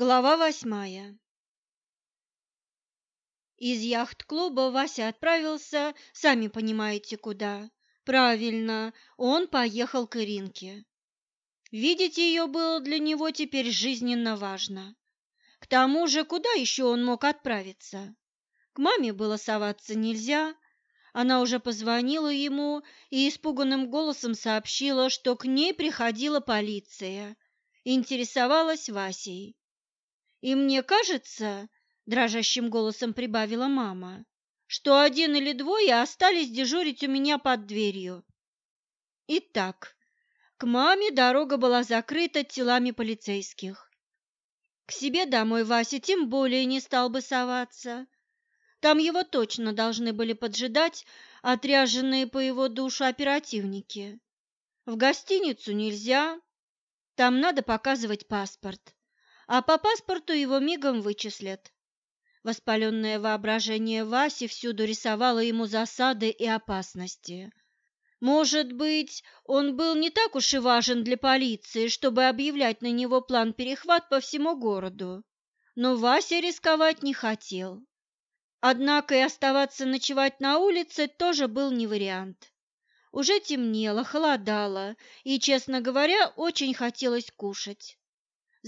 Глава восьмая Из яхт-клуба Вася отправился, сами понимаете, куда. Правильно, он поехал к Иринке. Видеть ее было для него теперь жизненно важно. К тому же, куда еще он мог отправиться? К маме было соваться нельзя. Она уже позвонила ему и испуганным голосом сообщила, что к ней приходила полиция, интересовалась Васей. И мне кажется, дрожащим голосом прибавила мама, что один или двое остались дежурить у меня под дверью. Итак, к маме дорога была закрыта телами полицейских. К себе домой Вася тем более не стал бы соваться. Там его точно должны были поджидать отряженные по его душу оперативники. В гостиницу нельзя, там надо показывать паспорт а по паспорту его мигом вычислят. Воспаленное воображение Васи всюду рисовало ему засады и опасности. Может быть, он был не так уж и важен для полиции, чтобы объявлять на него план перехват по всему городу, но Вася рисковать не хотел. Однако и оставаться ночевать на улице тоже был не вариант. Уже темнело, холодало, и, честно говоря, очень хотелось кушать.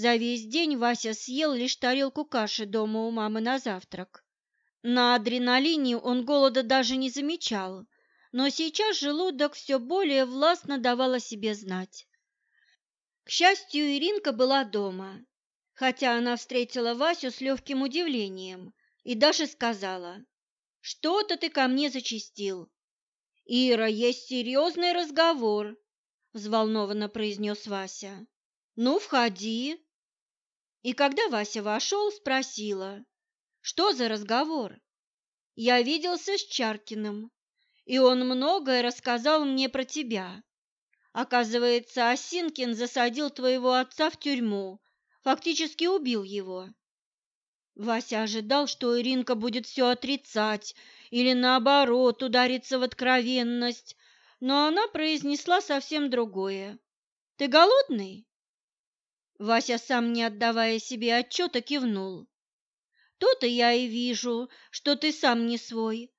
За весь день Вася съел лишь тарелку каши дома у мамы на завтрак. На адреналине он голода даже не замечал, но сейчас желудок все более властно давал о себе знать. К счастью, Иринка была дома, хотя она встретила Васю с легким удивлением и даже сказала, «Что-то ты ко мне зачистил». «Ира, есть серьезный разговор», – взволнованно произнес Вася. «Ну, входи». И когда Вася вошел, спросила, что за разговор. Я виделся с Чаркиным, и он многое рассказал мне про тебя. Оказывается, Осинкин засадил твоего отца в тюрьму, фактически убил его. Вася ожидал, что Иринка будет все отрицать или, наоборот, удариться в откровенность, но она произнесла совсем другое. «Ты голодный?» Вася, сам не отдавая себе отчета, кивнул. То-то я и вижу, что ты сам не свой.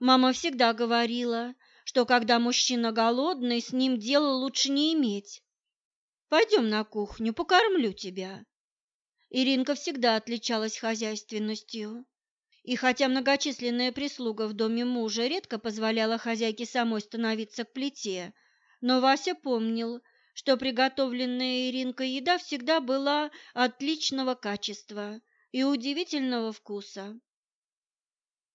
Мама всегда говорила, что когда мужчина голодный, с ним дело лучше не иметь. Пойдем на кухню, покормлю тебя. Иринка всегда отличалась хозяйственностью. И хотя многочисленная прислуга в доме мужа редко позволяла хозяйке самой становиться к плите, но Вася помнил, что приготовленная Иринкой еда всегда была отличного качества и удивительного вкуса.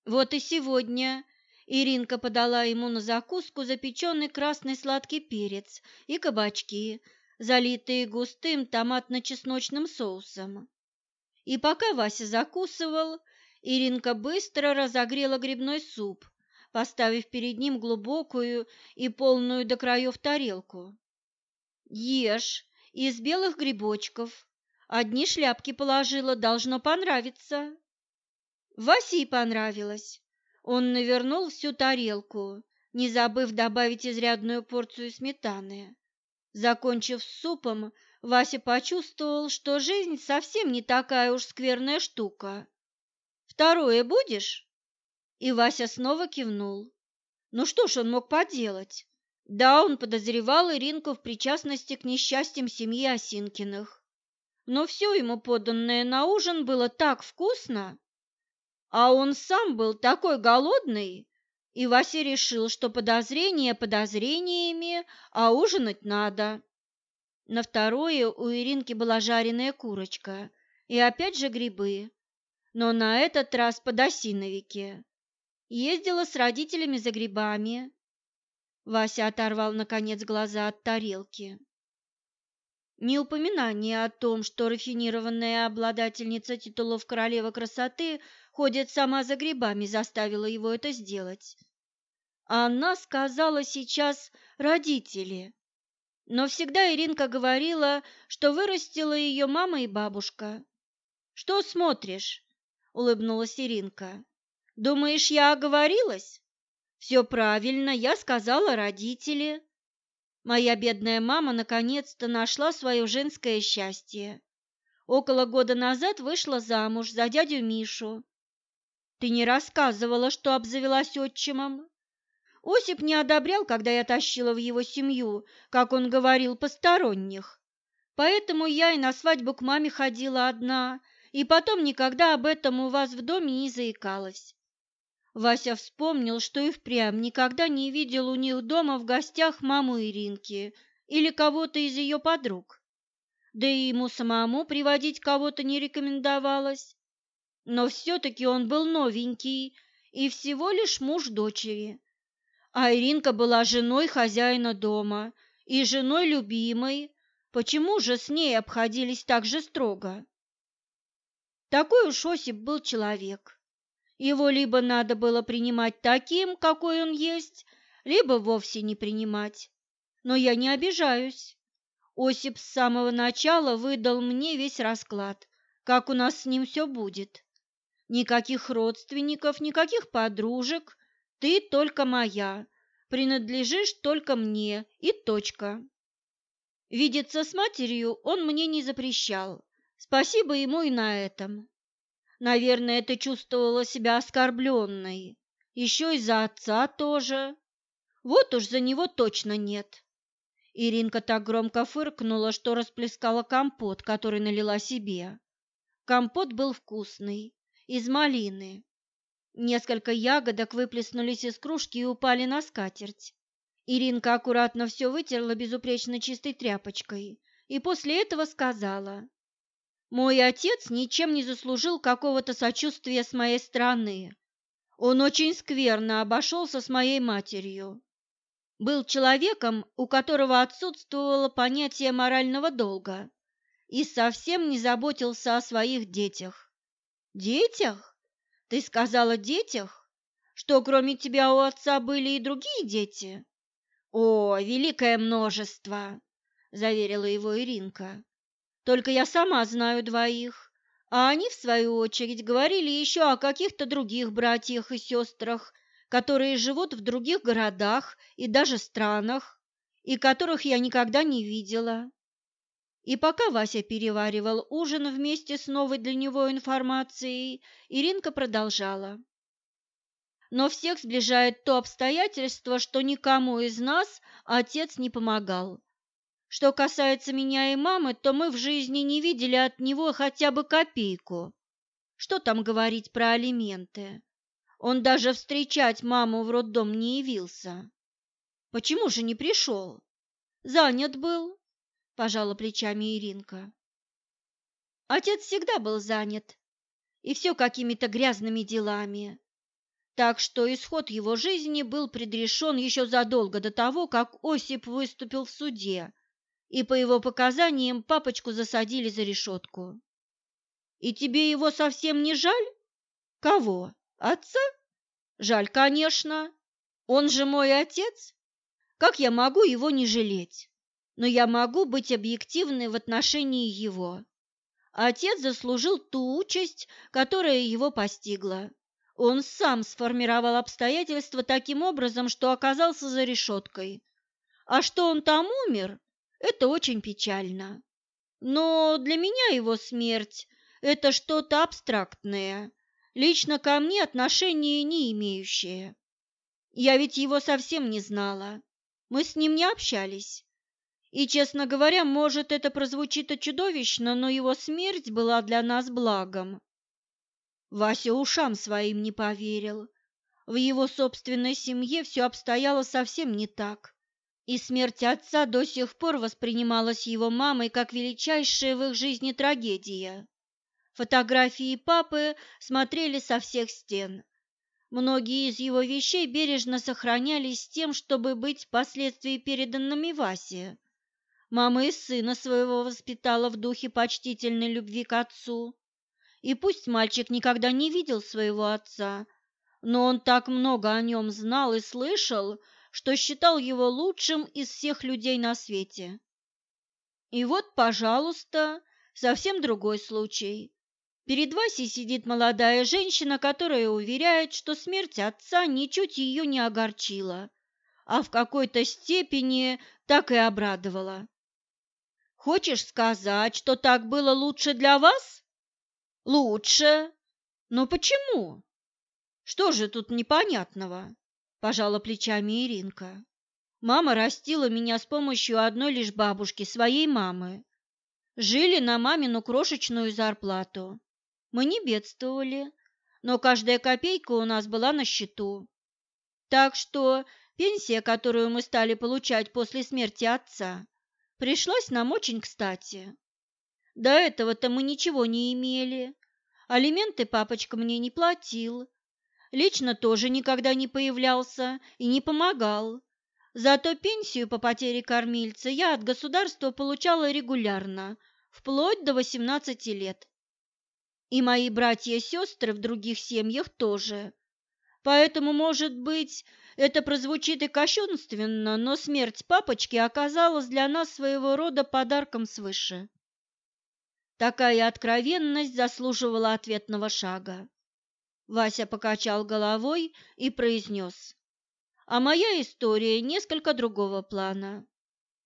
Вот и сегодня Иринка подала ему на закуску запеченный красный сладкий перец и кабачки, залитые густым томатно-чесночным соусом. И пока Вася закусывал, Иринка быстро разогрела грибной суп, поставив перед ним глубокую и полную до краев тарелку. Ешь, из белых грибочков. Одни шляпки положила, должно понравиться. Васе понравилось. Он навернул всю тарелку, не забыв добавить изрядную порцию сметаны. Закончив с супом, Вася почувствовал, что жизнь совсем не такая уж скверная штука. «Второе будешь?» И Вася снова кивнул. Ну что ж он мог поделать? Да, он подозревал Иринку в причастности к несчастьям семьи Осинкиных. Но все ему поданное на ужин было так вкусно, а он сам был такой голодный, и Вася решил, что подозрения подозрениями, а ужинать надо. На второе у Иринки была жареная курочка и опять же грибы, но на этот раз подосиновики. Ездила с родителями за грибами, Вася оторвал, наконец, глаза от тарелки. Ни упоминание о том, что рафинированная обладательница титулов королевы красоты ходит сама за грибами, заставило его это сделать. Она сказала сейчас «родители». Но всегда Иринка говорила, что вырастила ее мама и бабушка. «Что смотришь?» — улыбнулась Иринка. «Думаешь, я оговорилась?» Все правильно, я сказала родители. Моя бедная мама наконец-то нашла свое женское счастье. около года назад вышла замуж за дядю Мишу. Ты не рассказывала, что обзавелась отчимом. Осип не одобрял, когда я тащила в его семью, как он говорил, посторонних. Поэтому я и на свадьбу к маме ходила одна, и потом никогда об этом у вас в доме не заикалась. Вася вспомнил, что и впрямь никогда не видел у них дома в гостях маму Иринки или кого-то из ее подруг. Да и ему самому приводить кого-то не рекомендовалось. Но все-таки он был новенький и всего лишь муж дочери. А Иринка была женой хозяина дома и женой любимой. Почему же с ней обходились так же строго? Такой уж Осип был человек. Его либо надо было принимать таким, какой он есть, либо вовсе не принимать. Но я не обижаюсь. Осип с самого начала выдал мне весь расклад, как у нас с ним все будет. Никаких родственников, никаких подружек, ты только моя, принадлежишь только мне и точка. Видеться с матерью он мне не запрещал, спасибо ему и на этом. Наверное, ты чувствовала себя оскорбленной. Еще и за отца тоже. Вот уж за него точно нет. Иринка так громко фыркнула, что расплескала компот, который налила себе. Компот был вкусный, из малины. Несколько ягодок выплеснулись из кружки и упали на скатерть. Иринка аккуратно все вытерла безупречно чистой тряпочкой и после этого сказала. Мой отец ничем не заслужил какого-то сочувствия с моей стороны. Он очень скверно обошелся с моей матерью. Был человеком, у которого отсутствовало понятие морального долга и совсем не заботился о своих детях. Детях? Ты сказала детях? Что кроме тебя у отца были и другие дети? О, великое множество, заверила его Иринка. Только я сама знаю двоих, а они, в свою очередь, говорили еще о каких-то других братьях и сестрах, которые живут в других городах и даже странах, и которых я никогда не видела. И пока Вася переваривал ужин вместе с новой для него информацией, Иринка продолжала. Но всех сближает то обстоятельство, что никому из нас отец не помогал. Что касается меня и мамы, то мы в жизни не видели от него хотя бы копейку. Что там говорить про алименты? Он даже встречать маму в роддом не явился. Почему же не пришел? Занят был, пожала плечами Иринка. Отец всегда был занят, и все какими-то грязными делами. Так что исход его жизни был предрешен еще задолго до того, как Осип выступил в суде и по его показаниям папочку засадили за решетку. И тебе его совсем не жаль? Кого? Отца? Жаль, конечно. Он же мой отец. Как я могу его не жалеть? Но я могу быть объективной в отношении его. Отец заслужил ту участь, которая его постигла. Он сам сформировал обстоятельства таким образом, что оказался за решеткой. А что он там умер, это очень печально. Но для меня его смерть – это что-то абстрактное, лично ко мне отношения не имеющее. Я ведь его совсем не знала. Мы с ним не общались. И, честно говоря, может, это прозвучит и чудовищно, но его смерть была для нас благом. Вася ушам своим не поверил. В его собственной семье все обстояло совсем не так и смерть отца до сих пор воспринималась его мамой как величайшая в их жизни трагедия. Фотографии папы смотрели со всех стен. Многие из его вещей бережно сохранялись с тем, чтобы быть впоследствии переданными Васе. Мама и сына своего воспитала в духе почтительной любви к отцу. И пусть мальчик никогда не видел своего отца, но он так много о нем знал и слышал, что считал его лучшим из всех людей на свете. И вот, пожалуйста, совсем другой случай. Перед Васей сидит молодая женщина, которая уверяет, что смерть отца ничуть ее не огорчила, а в какой-то степени так и обрадовала. Хочешь сказать, что так было лучше для вас? Лучше. Но почему? Что же тут непонятного? Пожала плечами Иринка. Мама растила меня с помощью одной лишь бабушки, своей мамы. Жили на мамину крошечную зарплату. Мы не бедствовали, но каждая копейка у нас была на счету. Так что пенсия, которую мы стали получать после смерти отца, пришлась нам очень кстати. До этого-то мы ничего не имели. Алименты папочка мне не платил. Лично тоже никогда не появлялся и не помогал. Зато пенсию по потере кормильца я от государства получала регулярно, вплоть до 18 лет. И мои братья и сестры в других семьях тоже. Поэтому, может быть, это прозвучит и кощунственно, но смерть папочки оказалась для нас своего рода подарком свыше. Такая откровенность заслуживала ответного шага. Вася покачал головой и произнес. А моя история несколько другого плана.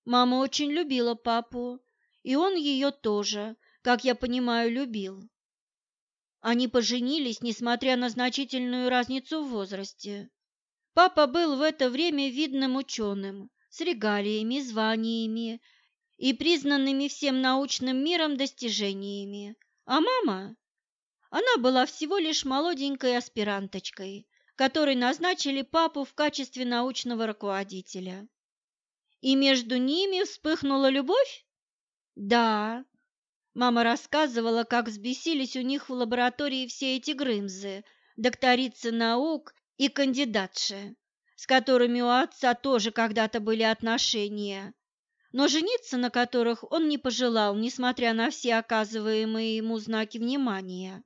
Мама очень любила папу, и он ее тоже, как я понимаю, любил. Они поженились, несмотря на значительную разницу в возрасте. Папа был в это время видным ученым, с регалиями, званиями и признанными всем научным миром достижениями. А мама? Она была всего лишь молоденькой аспиранточкой, которой назначили папу в качестве научного руководителя. И между ними вспыхнула любовь? Да. Мама рассказывала, как взбесились у них в лаборатории все эти грымзы, докторицы наук и кандидатши, с которыми у отца тоже когда-то были отношения, но жениться на которых он не пожелал, несмотря на все оказываемые ему знаки внимания.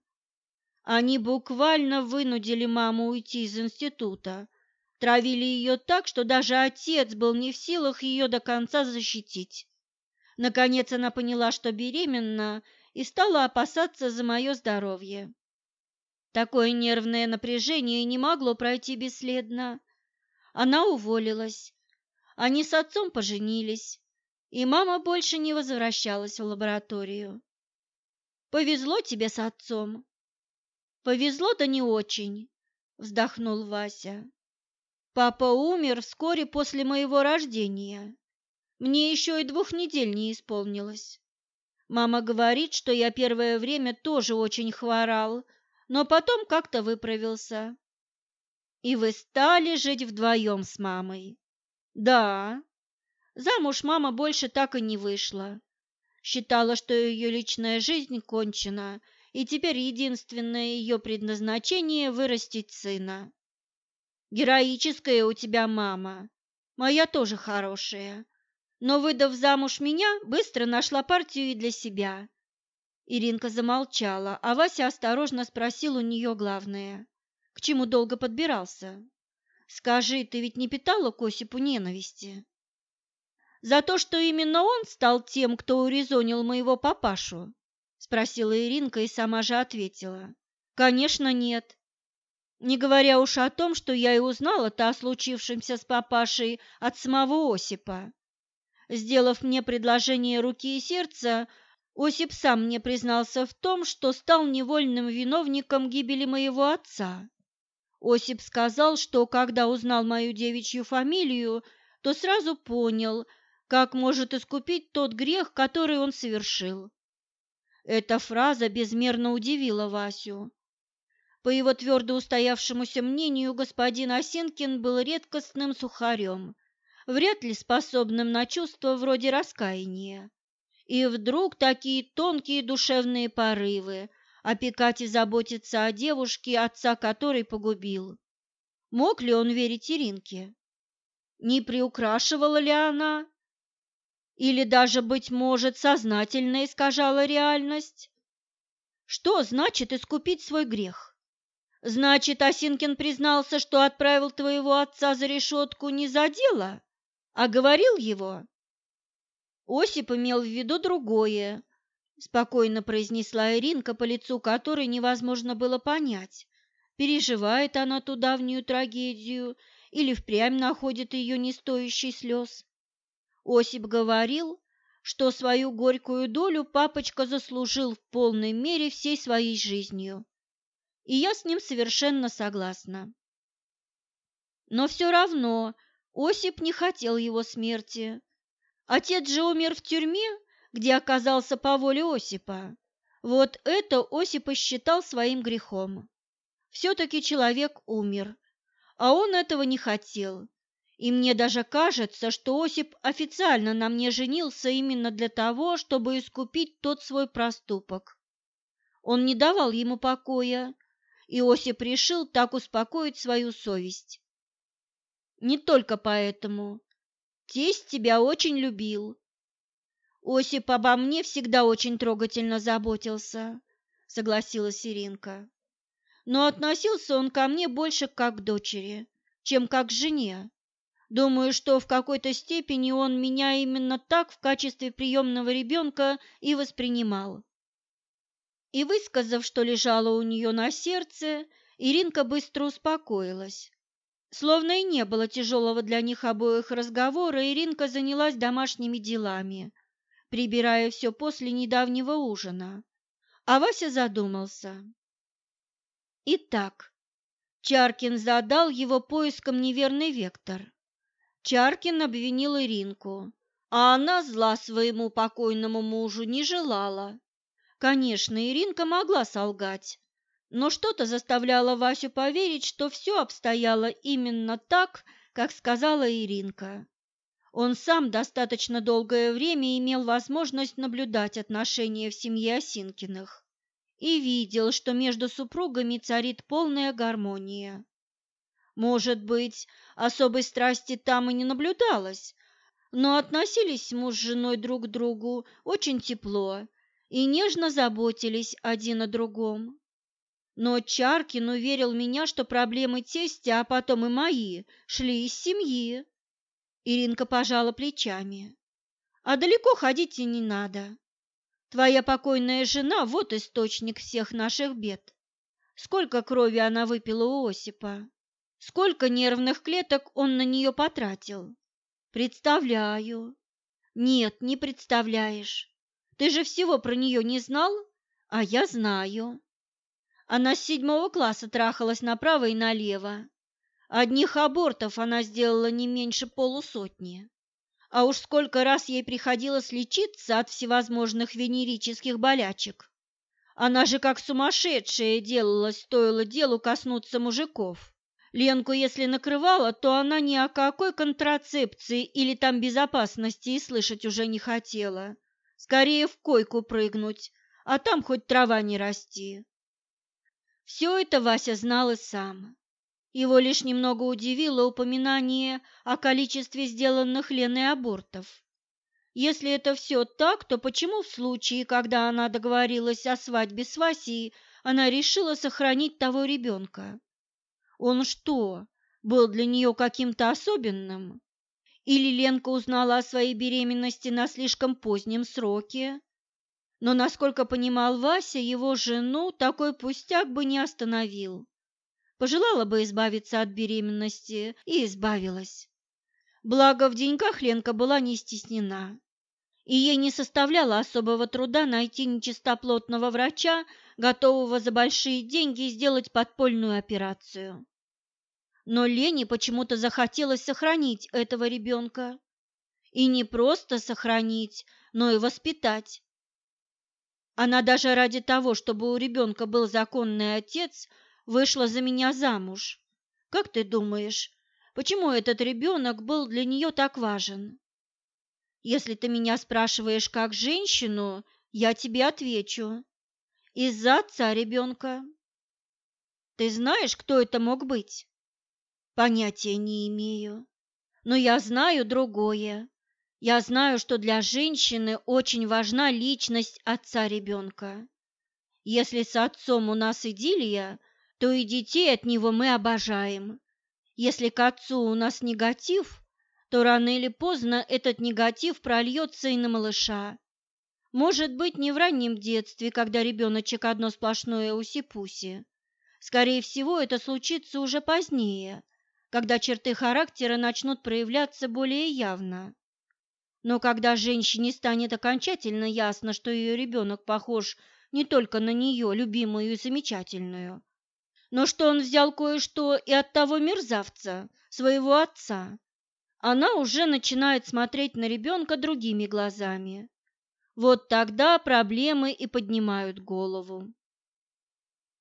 Они буквально вынудили маму уйти из института, травили ее так, что даже отец был не в силах ее до конца защитить. Наконец она поняла, что беременна, и стала опасаться за мое здоровье. Такое нервное напряжение не могло пройти бесследно. Она уволилась. Они с отцом поженились, и мама больше не возвращалась в лабораторию. Повезло тебе с отцом. Повезло да не очень, вздохнул Вася. Папа умер вскоре после моего рождения. Мне еще и двух недель не исполнилось. Мама говорит, что я первое время тоже очень хворал, но потом как-то выправился. И вы стали жить вдвоем с мамой? Да. Замуж мама больше так и не вышла. Считала, что ее личная жизнь кончена, и теперь единственное ее предназначение – вырастить сына. Героическая у тебя мама. Моя тоже хорошая. Но, выдав замуж меня, быстро нашла партию и для себя. Иринка замолчала, а Вася осторожно спросил у нее главное. К чему долго подбирался? Скажи, ты ведь не питала к Осипу ненависти? За то, что именно он стал тем, кто урезонил моего папашу? Спросила Иринка и сама же ответила. Конечно, нет. Не говоря уж о том, что я и узнала-то о случившемся с папашей от самого Осипа. Сделав мне предложение руки и сердца, Осип сам мне признался в том, что стал невольным виновником гибели моего отца. Осип сказал, что когда узнал мою девичью фамилию, то сразу понял, как может искупить тот грех, который он совершил. Эта фраза безмерно удивила Васю. По его твердо устоявшемуся мнению, господин Осинкин был редкостным сухарем, вряд ли способным на чувства вроде раскаяния. И вдруг такие тонкие душевные порывы опекать и заботиться о девушке, отца которой погубил. Мог ли он верить Иринке? Не приукрашивала ли она? Или даже, быть может, сознательно искажала реальность? Что значит искупить свой грех? Значит, Осинкин признался, что отправил твоего отца за решетку не за дело, а говорил его? Осип имел в виду другое, спокойно произнесла Иринка, по лицу которой невозможно было понять, переживает она ту давнюю трагедию или впрямь находит ее не стоящей слез. Осип говорил, что свою горькую долю папочка заслужил в полной мере всей своей жизнью. И я с ним совершенно согласна. Но все равно Осип не хотел его смерти. Отец же умер в тюрьме, где оказался по воле Осипа. Вот это Осип и считал своим грехом. Все-таки человек умер, а он этого не хотел и мне даже кажется, что Осип официально на мне женился именно для того, чтобы искупить тот свой проступок. Он не давал ему покоя, и Осип решил так успокоить свою совесть. Не только поэтому. Тесть тебя очень любил. Осип обо мне всегда очень трогательно заботился, согласилась Иринка. Но относился он ко мне больше как к дочери, чем как к жене. Думаю, что в какой-то степени он меня именно так в качестве приемного ребенка и воспринимал. И высказав, что лежало у нее на сердце, Иринка быстро успокоилась. Словно и не было тяжелого для них обоих разговора, Иринка занялась домашними делами, прибирая все после недавнего ужина. А Вася задумался. Итак, Чаркин задал его поиском неверный вектор. Чаркин обвинил Иринку, а она зла своему покойному мужу не желала. Конечно, Иринка могла солгать, но что-то заставляло Васю поверить, что все обстояло именно так, как сказала Иринка. Он сам достаточно долгое время имел возможность наблюдать отношения в семье Осинкиных и видел, что между супругами царит полная гармония. Может быть, особой страсти там и не наблюдалось, но относились муж с женой друг к другу очень тепло и нежно заботились один о другом. Но Чаркин уверил меня, что проблемы тестя, а потом и мои, шли из семьи. Иринка пожала плечами. А далеко ходить и не надо. Твоя покойная жена – вот источник всех наших бед. Сколько крови она выпила у Осипа? Сколько нервных клеток он на нее потратил? Представляю. Нет, не представляешь. Ты же всего про нее не знал? А я знаю. Она с седьмого класса трахалась направо и налево. Одних абортов она сделала не меньше полусотни. А уж сколько раз ей приходилось лечиться от всевозможных венерических болячек. Она же как сумасшедшая делалась, стоило делу коснуться мужиков. Ленку, если накрывала, то она ни о какой контрацепции или там безопасности и слышать уже не хотела. Скорее в койку прыгнуть, а там хоть трава не расти. Все это Вася знал и сам. Его лишь немного удивило упоминание о количестве сделанных Леной абортов. Если это все так, то почему в случае, когда она договорилась о свадьбе с Васей, она решила сохранить того ребенка? Он что, был для нее каким-то особенным? Или Ленка узнала о своей беременности на слишком позднем сроке? Но, насколько понимал Вася, его жену такой пустяк бы не остановил. Пожелала бы избавиться от беременности и избавилась. Благо, в деньгах Ленка была не стеснена, и ей не составляло особого труда найти нечистоплотного врача, готового за большие деньги сделать подпольную операцию. Но Лене почему-то захотелось сохранить этого ребенка. И не просто сохранить, но и воспитать. Она даже ради того, чтобы у ребенка был законный отец, вышла за меня замуж. Как ты думаешь, почему этот ребенок был для нее так важен? Если ты меня спрашиваешь как женщину, я тебе отвечу. Из-за отца ребенка. Ты знаешь, кто это мог быть? Понятия не имею. Но я знаю другое. Я знаю, что для женщины очень важна личность отца ребенка. Если с отцом у нас идиллия, то и детей от него мы обожаем. Если к отцу у нас негатив, то рано или поздно этот негатив прольется и на малыша. Может быть, не в раннем детстве, когда ребеночек одно сплошное уси-пуси. Скорее всего, это случится уже позднее, когда черты характера начнут проявляться более явно. Но когда женщине станет окончательно ясно, что ее ребенок похож не только на нее, любимую и замечательную, но что он взял кое-что и от того мерзавца, своего отца, она уже начинает смотреть на ребенка другими глазами. Вот тогда проблемы и поднимают голову.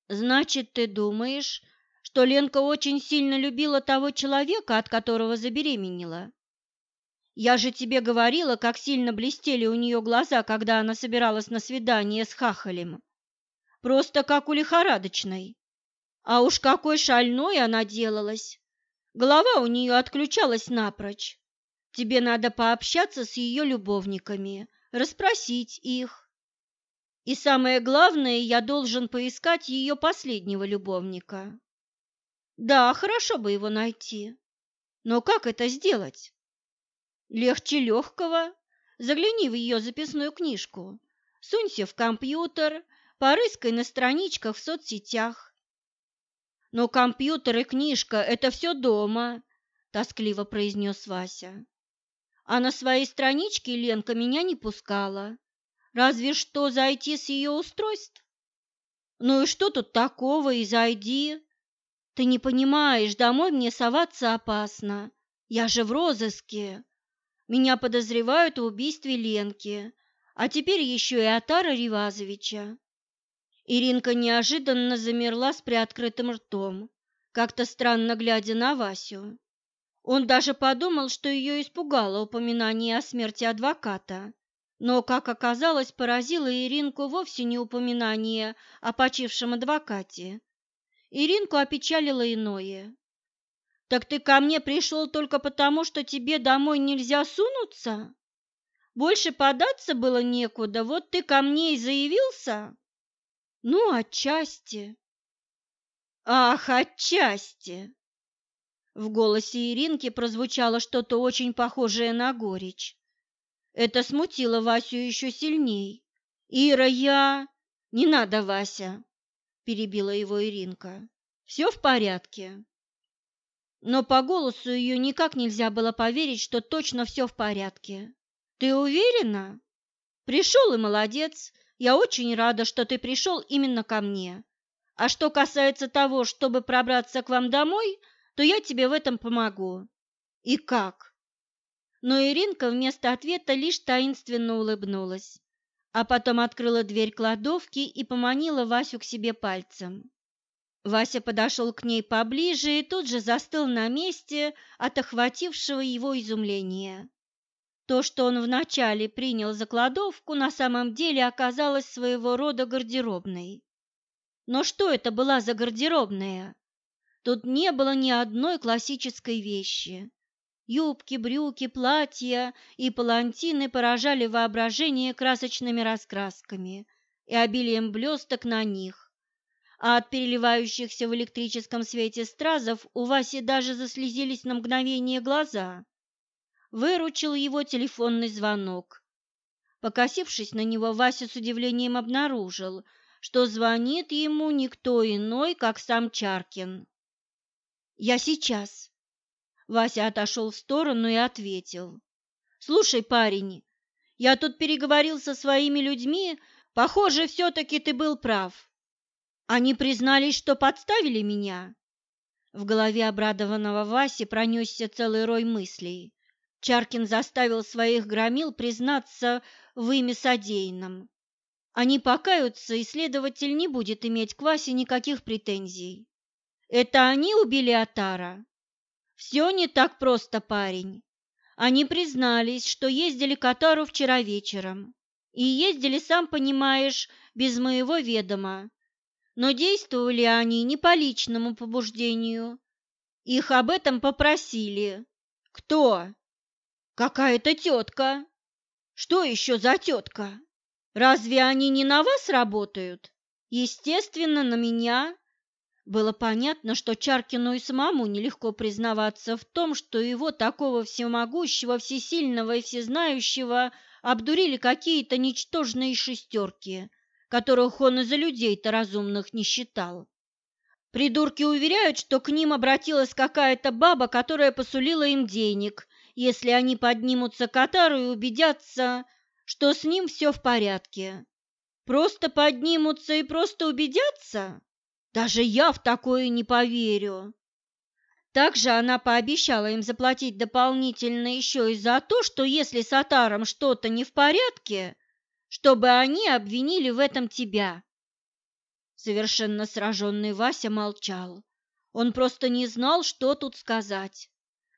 Значит, ты думаешь, что Ленка очень сильно любила того человека, от которого забеременела? Я же тебе говорила, как сильно блестели у нее глаза, когда она собиралась на свидание с Хахалем. Просто как у лихорадочной. А уж какой шальной она делалась. Голова у нее отключалась напрочь. Тебе надо пообщаться с ее любовниками, расспросить их. И самое главное, я должен поискать ее последнего любовника. Да, хорошо бы его найти. Но как это сделать? Легче легкого. Загляни в ее записную книжку, сунься в компьютер, порыскай на страничках в соцсетях. Но компьютер и книжка – это все дома, тоскливо произнес Вася. А на своей страничке Ленка меня не пускала. Разве что зайти с ее устройств. Ну и что тут такого, и зайди. Ты не понимаешь, домой мне соваться опасно. Я же в розыске. Меня подозревают в убийстве Ленки, а теперь еще и Атара Ривазовича. Иринка неожиданно замерла с приоткрытым ртом, как-то странно глядя на Васю. Он даже подумал, что ее испугало упоминание о смерти адвоката. Но, как оказалось, поразило Иринку вовсе не упоминание о почившем адвокате. Иринку опечалило иное. Так ты ко мне пришел только потому, что тебе домой нельзя сунуться? Больше податься было некуда, вот ты ко мне и заявился? Ну, отчасти. Ах, отчасти. В голосе Иринки прозвучало что-то очень похожее на горечь. Это смутило Васю еще сильней. «Ира, я...» «Не надо, Вася!» – перебила его Иринка. «Все в порядке но по голосу ее никак нельзя было поверить, что точно все в порядке. «Ты уверена?» «Пришел и молодец. Я очень рада, что ты пришел именно ко мне. А что касается того, чтобы пробраться к вам домой, то я тебе в этом помогу». «И как?» Но Иринка вместо ответа лишь таинственно улыбнулась, а потом открыла дверь кладовки и поманила Васю к себе пальцем. Вася подошел к ней поближе и тут же застыл на месте от охватившего его изумления. То, что он вначале принял за кладовку, на самом деле оказалось своего рода гардеробной. Но что это была за гардеробная? Тут не было ни одной классической вещи. Юбки, брюки, платья и палантины поражали воображение красочными раскрасками и обилием блесток на них а от переливающихся в электрическом свете стразов у Васи даже заслезились на мгновение глаза. Выручил его телефонный звонок. Покосившись на него, Вася с удивлением обнаружил, что звонит ему никто иной, как сам Чаркин. «Я сейчас». Вася отошел в сторону и ответил. «Слушай, парень, я тут переговорил со своими людьми, похоже, все-таки ты был прав. Они признались, что подставили меня. В голове обрадованного Васи пронесся целый рой мыслей. Чаркин заставил своих громил признаться в ими содеянном. Они покаются, и следователь не будет иметь к Васе никаких претензий. Это они убили Атара? Все не так просто, парень. Они признались, что ездили к Атару вчера вечером. И ездили, сам понимаешь, без моего ведома но действовали они не по личному побуждению. Их об этом попросили. Кто? Какая-то тетка. Что еще за тетка? Разве они не на вас работают? Естественно, на меня. Было понятно, что Чаркину и самому нелегко признаваться в том, что его такого всемогущего, всесильного и всезнающего обдурили какие-то ничтожные шестерки, которых он и за людей-то разумных не считал. Придурки уверяют, что к ним обратилась какая-то баба, которая посулила им денег если они поднимутся к Атару и убедятся, что с ним все в порядке. Просто поднимутся и просто убедятся? Даже я в такое не поверю. Также она пообещала им заплатить дополнительно еще и за то, что если с Атаром что-то не в порядке, чтобы они обвинили в этом тебя. Совершенно сраженный Вася молчал. Он просто не знал, что тут сказать.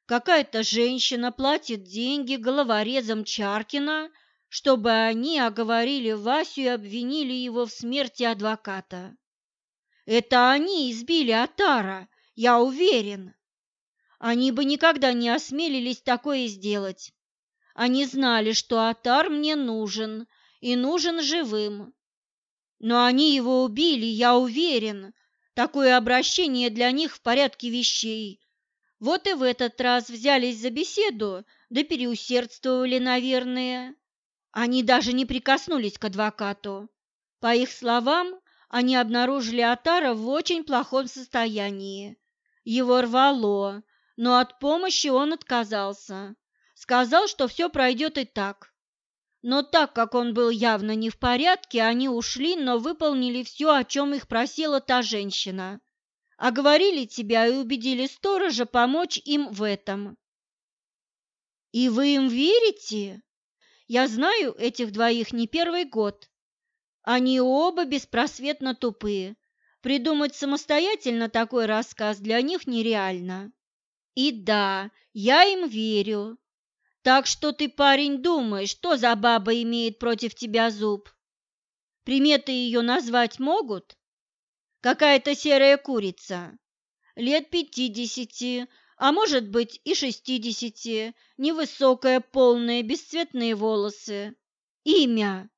Какая-то женщина платит деньги головорезам Чаркина, чтобы они оговорили Васю и обвинили его в смерти адвоката. Это они избили Атара, я уверен. Они бы никогда не осмелились такое сделать. Они знали, что Атар мне нужен, и нужен живым. Но они его убили, я уверен. Такое обращение для них в порядке вещей. Вот и в этот раз взялись за беседу, да переусердствовали, наверное. Они даже не прикоснулись к адвокату. По их словам, они обнаружили Атара в очень плохом состоянии. Его рвало, но от помощи он отказался. Сказал, что все пройдет и так. Но так как он был явно не в порядке, они ушли, но выполнили все, о чем их просила та женщина. Оговорили тебя и убедили сторожа помочь им в этом. И вы им верите? Я знаю этих двоих не первый год. Они оба беспросветно тупые. Придумать самостоятельно такой рассказ для них нереально. И да, я им верю. Так что ты, парень, думаешь, что за баба имеет против тебя зуб? Приметы ее назвать могут? Какая-то серая курица, лет пятидесяти, а может быть и шестидесяти, невысокая, полная, бесцветные волосы. Имя.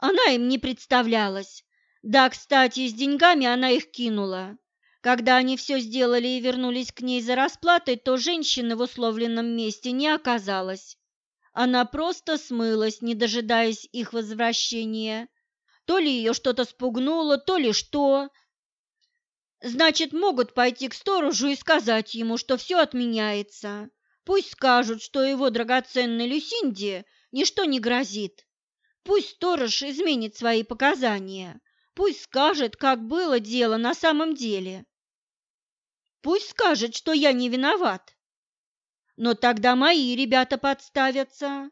Она им не представлялась. Да, кстати, с деньгами она их кинула. Когда они все сделали и вернулись к ней за расплатой, то женщины в условленном месте не оказалось. Она просто смылась, не дожидаясь их возвращения. То ли ее что-то спугнуло, то ли что. Значит, могут пойти к сторожу и сказать ему, что все отменяется. Пусть скажут, что его драгоценной Люсинде ничто не грозит. Пусть сторож изменит свои показания. Пусть скажет, как было дело на самом деле. Пусть скажет, что я не виноват. Но тогда мои ребята подставятся.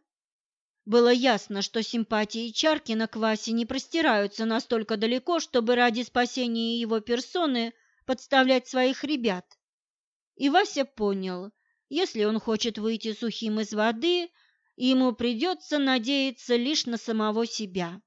Было ясно, что симпатии Чаркина к Васе не простираются настолько далеко, чтобы ради спасения его персоны подставлять своих ребят. И Вася понял, если он хочет выйти сухим из воды, ему придется надеяться лишь на самого себя.